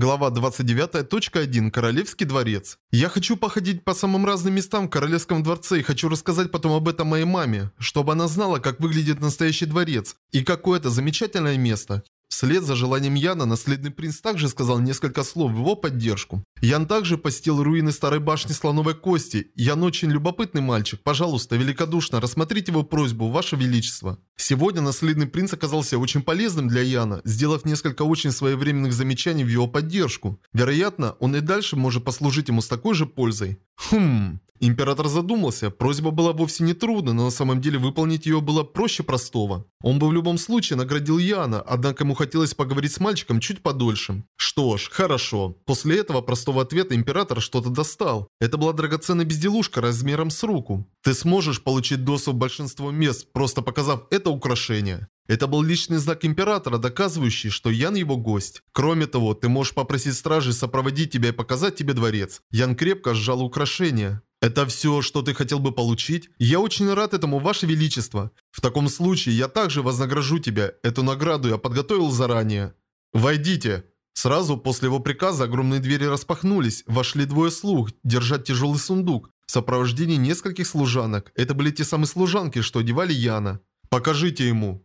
Глава 29.1. Королевский дворец. Я хочу походить по самым разным местам в Королевском дворце и хочу рассказать потом об этом моей маме, чтобы она знала, как выглядит настоящий дворец и какое это замечательное место. Вслед за желанием Яна, наследный принц также сказал несколько слов в его поддержку. Ян также посетил руины старой башни Слоновой Кости. Ян очень любопытный мальчик. Пожалуйста, великодушно рассмотрите его просьбу, ваше величество. Сегодня наследный принц оказался очень полезным для Яна, сделав несколько очень своевременных замечаний в его поддержку. Вероятно, он и дальше может послужить ему с такой же пользой. Хм... Император задумался, просьба была вовсе не трудна, но на самом деле выполнить ее было проще простого. Он бы в любом случае наградил Яна, однако ему хотелось поговорить с мальчиком чуть подольше. Что ж, хорошо. После этого простого ответа император что-то достал. Это была драгоценная безделушка размером с руку. Ты сможешь получить доступ в большинство мест, просто показав это украшение. Это был личный знак Императора, доказывающий, что Ян его гость. Кроме того, ты можешь попросить стражей сопроводить тебя и показать тебе дворец. Ян крепко сжал украшение. «Это все, что ты хотел бы получить? Я очень рад этому, Ваше Величество. В таком случае я также вознагражу тебя. Эту награду я подготовил заранее. Войдите!» Сразу после его приказа огромные двери распахнулись, вошли двое слуг, держать тяжелый сундук, в сопровождении нескольких служанок. Это были те самые служанки, что одевали Яна. «Покажите ему!»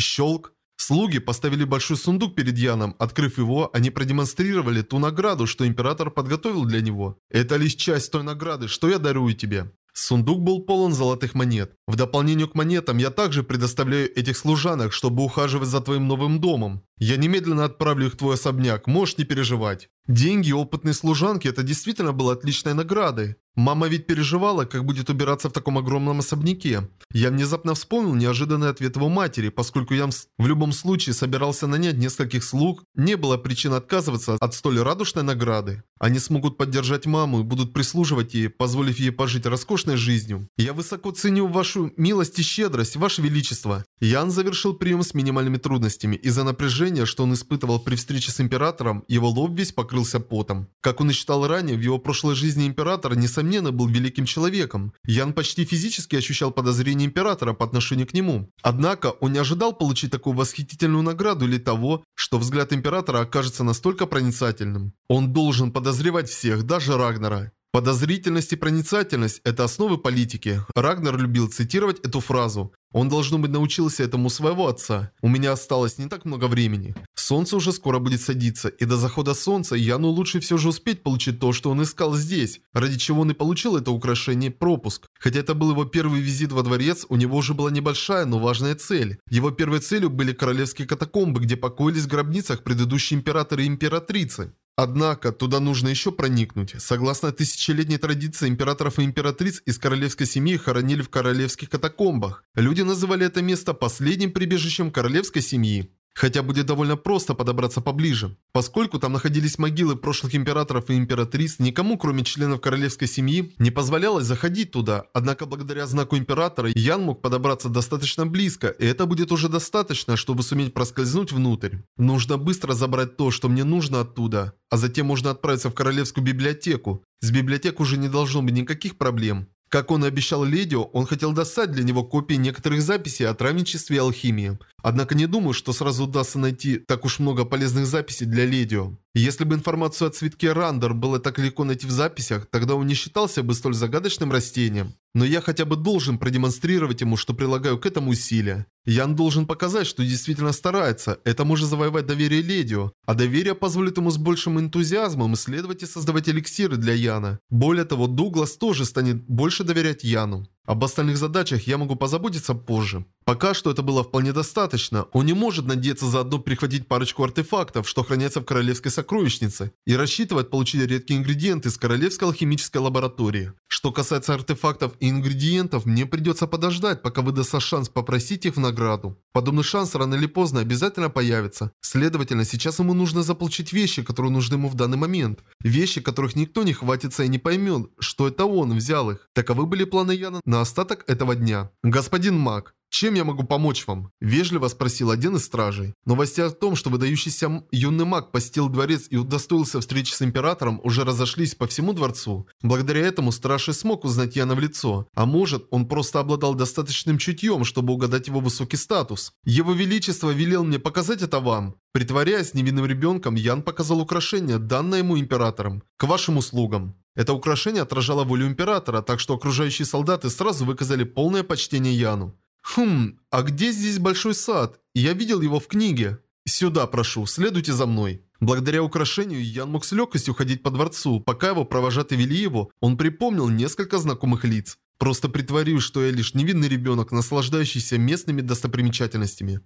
Щелк. Слуги поставили большой сундук перед Яном. Открыв его, они продемонстрировали ту награду, что император подготовил для него. Это лишь часть той награды, что я дарую тебе. Сундук был полон золотых монет. В дополнение к монетам я также предоставляю этих служанок, чтобы ухаживать за твоим новым домом. Я немедленно отправлю их в твой особняк, можешь не переживать. Деньги опытной служанки – это действительно было отличной наградой. Мама ведь переживала, как будет убираться в таком огромном особняке. Я внезапно вспомнил неожиданный ответ его матери, поскольку я в любом случае собирался нанять нескольких слуг, не было причин отказываться от столь радушной награды. Они смогут поддержать маму и будут прислуживать ей, позволив ей пожить роскошной жизнью. Я высоко ценю вашу милость и щедрость, ваше величество. Ян завершил прием с минимальными трудностями. Из-за напряжения, что он испытывал при встрече с императором, его лоб весь покрылся потом. Как он и считал ранее, в его прошлой жизни император, несомненно, был великим человеком. Ян почти физически ощущал подозрение императора по отношению к нему. Однако, он не ожидал получить такую восхитительную награду или того, что взгляд императора окажется настолько проницательным. Он должен подозревать всех, даже Рагнара. Подозрительность и проницательность – это основы политики. Рагнар любил цитировать эту фразу. Он, должно быть, научился этому своего отца. У меня осталось не так много времени. Солнце уже скоро будет садиться, и до захода солнца Яну лучше все же успеть получить то, что он искал здесь, ради чего он и получил это украшение пропуск. Хотя это был его первый визит во дворец, у него уже была небольшая, но важная цель. Его первой целью были королевские катакомбы, где покоились в гробницах предыдущие императоры и императрицы. Однако, туда нужно еще проникнуть. Согласно тысячелетней традиции, императоров и императриц из королевской семьи хоронили в королевских катакомбах. Люди называли это место последним прибежищем королевской семьи. Хотя будет довольно просто подобраться поближе. Поскольку там находились могилы прошлых императоров и императриц, никому, кроме членов королевской семьи, не позволялось заходить туда. Однако благодаря знаку императора Ян мог подобраться достаточно близко, и это будет уже достаточно, чтобы суметь проскользнуть внутрь. Нужно быстро забрать то, что мне нужно оттуда, а затем можно отправиться в королевскую библиотеку. С библиотекой уже не должно быть никаких проблем. Как он и обещал Ледио, он хотел достать для него копии некоторых записей о травничестве и алхимии. Однако не думаю, что сразу удастся найти так уж много полезных записей для Ледио. Если бы информацию о цветке Рандер было так легко найти в записях, тогда он не считался бы столь загадочным растением. Но я хотя бы должен продемонстрировать ему, что прилагаю к этому усилия. Ян должен показать, что действительно старается. Это может завоевать доверие Ледио. А доверие позволит ему с большим энтузиазмом исследовать и создавать эликсиры для Яна. Более того, Дуглас тоже станет больше доверять Яну. Об остальных задачах я могу позаботиться позже. Пока что это было вполне достаточно. Он не может надеяться заодно прихватить парочку артефактов, что хранятся в королевской сокровищнице, и рассчитывать получить редкие ингредиенты из королевской алхимической лаборатории. Что касается артефактов и ингредиентов, мне придется подождать, пока выдастся шанс попросить их в награду. Подобный шанс рано или поздно обязательно появится. Следовательно, сейчас ему нужно заполучить вещи, которые нужны ему в данный момент. Вещи, которых никто не хватится и не поймет, что это он взял их. Таковы были планы Яна на остаток этого дня. Господин Мак, «Чем я могу помочь вам?» – вежливо спросил один из стражей. Новости о том, что выдающийся юный маг посетил дворец и удостоился встречи с императором, уже разошлись по всему дворцу. Благодаря этому страж и смог узнать Яна в лицо. А может, он просто обладал достаточным чутьем, чтобы угадать его высокий статус. Его Величество велел мне показать это вам. Притворяясь невинным ребенком, Ян показал украшение, данное ему императором. К вашим услугам. Это украшение отражало волю императора, так что окружающие солдаты сразу выказали полное почтение Яну. «Хм, а где здесь большой сад? Я видел его в книге. Сюда, прошу, следуйте за мной». Благодаря украшению Ян мог с легкостью ходить по дворцу. Пока его провожатые вели его, он припомнил несколько знакомых лиц. Просто притворюсь, что я лишь невинный ребенок, наслаждающийся местными достопримечательностями.